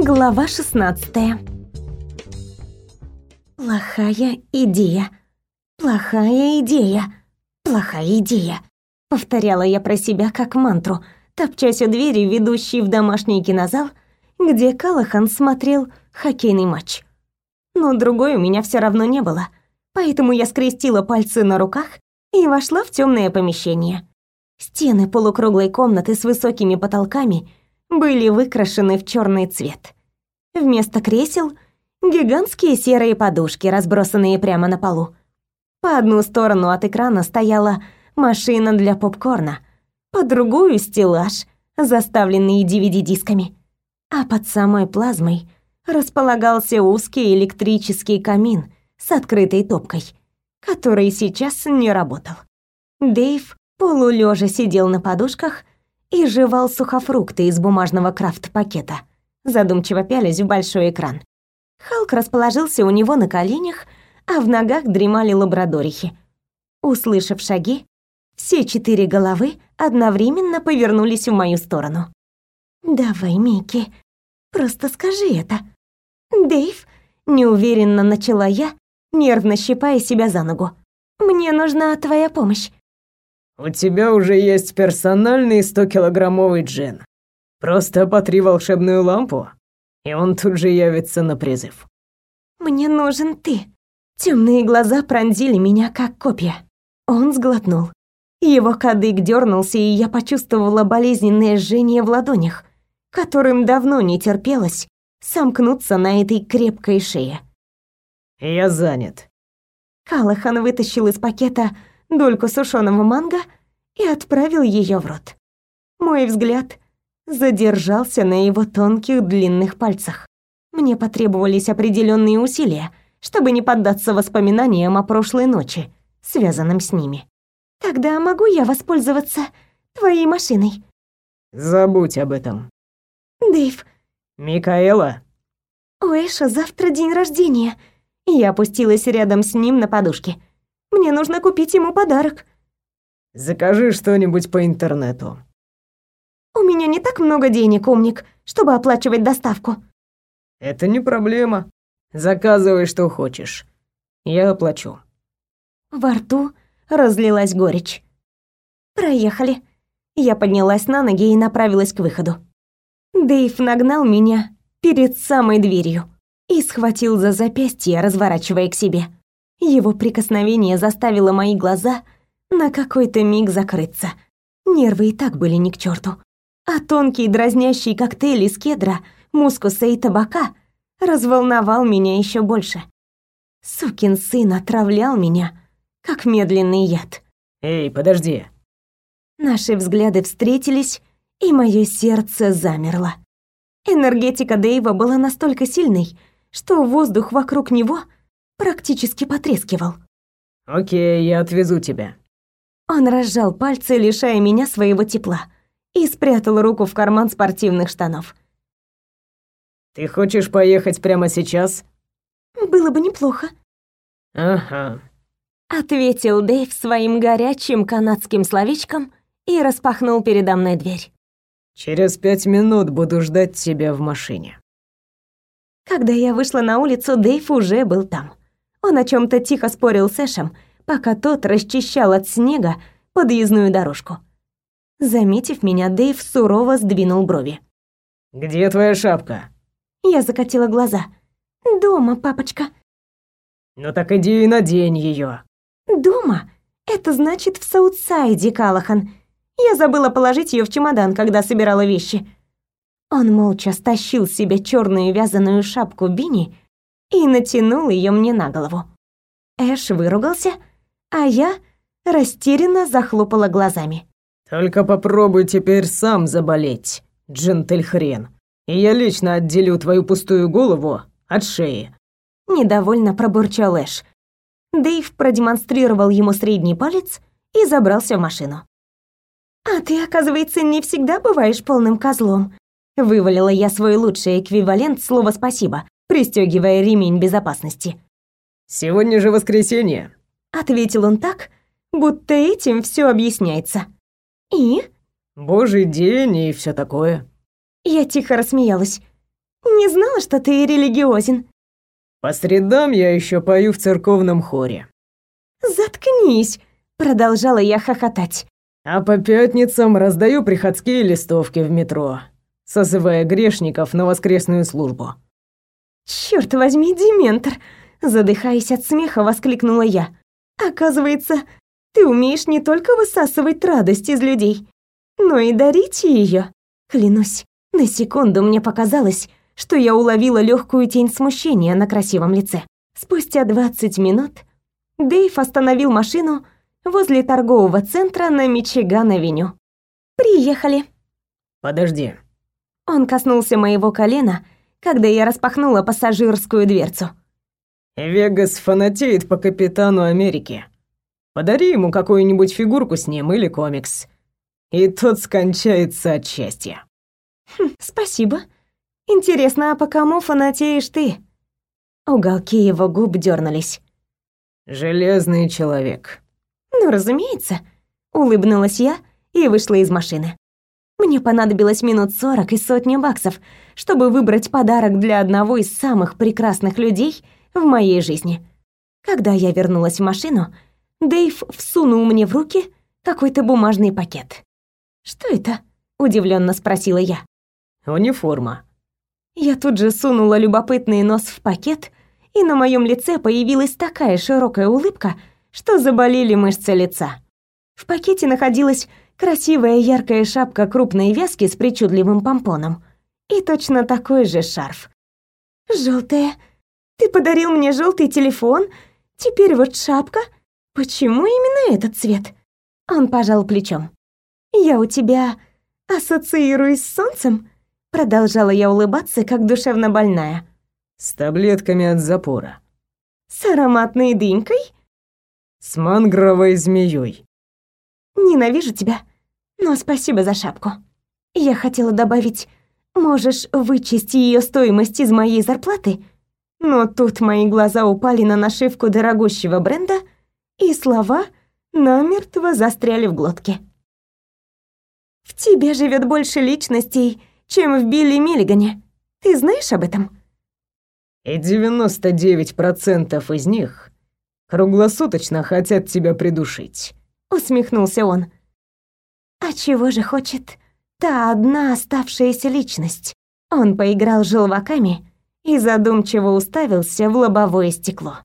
Глава 16. Плохая идея. Плохая идея. Плохая идея. Повторяла я про себя как мантру, топчась у двери, ведущей в домашний кинозал, где Калахан смотрел хоккейный матч. Но другой у меня все равно не было, поэтому я скрестила пальцы на руках и вошла в темное помещение. Стены полукруглой комнаты с высокими потолками были выкрашены в черный цвет. Вместо кресел — гигантские серые подушки, разбросанные прямо на полу. По одну сторону от экрана стояла машина для попкорна, по другую — стеллаж, заставленный DVD-дисками. А под самой плазмой располагался узкий электрический камин с открытой топкой, который сейчас не работал. Дэйв полулежа сидел на подушках и жевал сухофрукты из бумажного крафт-пакета, задумчиво пялясь в большой экран. Халк расположился у него на коленях, а в ногах дремали лабрадорихи. Услышав шаги, все четыре головы одновременно повернулись в мою сторону. «Давай, Микки, просто скажи это». «Дэйв», — неуверенно начала я, нервно щипая себя за ногу. «Мне нужна твоя помощь». «У тебя уже есть персональный 100-килограммовый джин. Просто потри волшебную лампу, и он тут же явится на призыв». «Мне нужен ты». Темные глаза пронзили меня, как копья. Он сглотнул. Его кадык дернулся, и я почувствовала болезненное жжение в ладонях, которым давно не терпелось сомкнуться на этой крепкой шее. «Я занят». Калахан вытащил из пакета дольку сушеного манго и отправил ее в рот. Мой взгляд задержался на его тонких длинных пальцах. Мне потребовались определенные усилия, чтобы не поддаться воспоминаниям о прошлой ночи, связанным с ними. Тогда могу я воспользоваться твоей машиной? Забудь об этом. Дэйв. Микаэла. У Эша завтра день рождения. Я опустилась рядом с ним на подушке. Мне нужно купить ему подарок. Закажи что-нибудь по интернету. У меня не так много денег, умник, чтобы оплачивать доставку. Это не проблема. Заказывай, что хочешь. Я оплачу. Во рту разлилась горечь. Проехали. Я поднялась на ноги и направилась к выходу. Дэйв нагнал меня перед самой дверью и схватил за запястье, разворачивая к себе. Его прикосновение заставило мои глаза на какой-то миг закрыться. Нервы и так были ни к черту, А тонкий дразнящий коктейль из кедра, мускуса и табака разволновал меня еще больше. Сукин сын отравлял меня, как медленный яд. «Эй, подожди!» Наши взгляды встретились, и мое сердце замерло. Энергетика Дэйва была настолько сильной, что воздух вокруг него практически потрескивал. «Окей, я отвезу тебя». Он разжал пальцы, лишая меня своего тепла, и спрятал руку в карман спортивных штанов. «Ты хочешь поехать прямо сейчас?» «Было бы неплохо». «Ага», — ответил Дэйв своим горячим канадским словечком и распахнул передо мной дверь. «Через пять минут буду ждать тебя в машине». Когда я вышла на улицу, Дэйв уже был там. Он о чем то тихо спорил с Эшем, пока тот расчищал от снега подъездную дорожку. Заметив меня, Дэйв сурово сдвинул брови. «Где твоя шапка?» Я закатила глаза. «Дома, папочка». «Ну так иди и надень ее. «Дома? Это значит в Саутсайде, Калахан. Я забыла положить ее в чемодан, когда собирала вещи». Он молча стащил с себя черную вязаную шапку Бини и натянул ее мне на голову. Эш выругался, а я растерянно захлопала глазами. «Только попробуй теперь сам заболеть, джентельхрен, и я лично отделю твою пустую голову от шеи». Недовольно пробурчал Эш. Дэйв продемонстрировал ему средний палец и забрался в машину. «А ты, оказывается, не всегда бываешь полным козлом», Вывалила я свой лучший эквивалент слова «спасибо», пристегивая ремень безопасности. «Сегодня же воскресенье», — ответил он так, будто этим все объясняется. «И?» «Божий день и все такое». Я тихо рассмеялась. Не знала, что ты религиозен. По средам я еще пою в церковном хоре. Заткнись, продолжала я хохотать. А по пятницам раздаю приходские листовки в метро, созывая грешников на воскресную службу. Черт возьми, дементор, задыхаясь от смеха, воскликнула я. Оказывается, ты умеешь не только высасывать радость из людей, но и дарить ее. Клянусь, на секунду мне показалось, что я уловила легкую тень смущения на красивом лице. Спустя 20 минут Дэйв остановил машину возле торгового центра на Мичиган-авеню. «Приехали». «Подожди». Он коснулся моего колена, когда я распахнула пассажирскую дверцу. «Вегас фанатеет по Капитану Америки. Подари ему какую-нибудь фигурку с ним или комикс. И тот скончается от счастья». Хм, «Спасибо. Интересно, а по кому фанатеешь ты?» Уголки его губ дернулись. «Железный человек». «Ну, разумеется», — улыбнулась я и вышла из машины. Мне понадобилось минут сорок и сотни баксов, чтобы выбрать подарок для одного из самых прекрасных людей в моей жизни. Когда я вернулась в машину, Дэйв всунул мне в руки какой-то бумажный пакет. «Что это?» — удивленно спросила я. «Униформа». Я тут же сунула любопытный нос в пакет и на моем лице появилась такая широкая улыбка, что заболели мышцы лица. В пакете находилась красивая яркая шапка крупной вязки с причудливым помпоном и точно такой же шарф. Желтая. Ты подарил мне желтый телефон, теперь вот шапка. Почему именно этот цвет? Он пожал плечом. Я у тебя ассоциируюсь с солнцем, продолжала я улыбаться, как душевно больная. С таблетками от запора. С ароматной дынькой? С мангровой змеей. Ненавижу тебя, но спасибо за шапку. Я хотела добавить, можешь вычесть ее стоимость из моей зарплаты, но тут мои глаза упали на нашивку дорогущего бренда, и слова намертво застряли в глотке. В тебе живет больше личностей, чем в Билли Миллигане. Ты знаешь об этом? И 99% из них круглосуточно хотят тебя придушить. Усмехнулся он. А чего же хочет та одна оставшаяся личность? Он поиграл желваками и задумчиво уставился в лобовое стекло.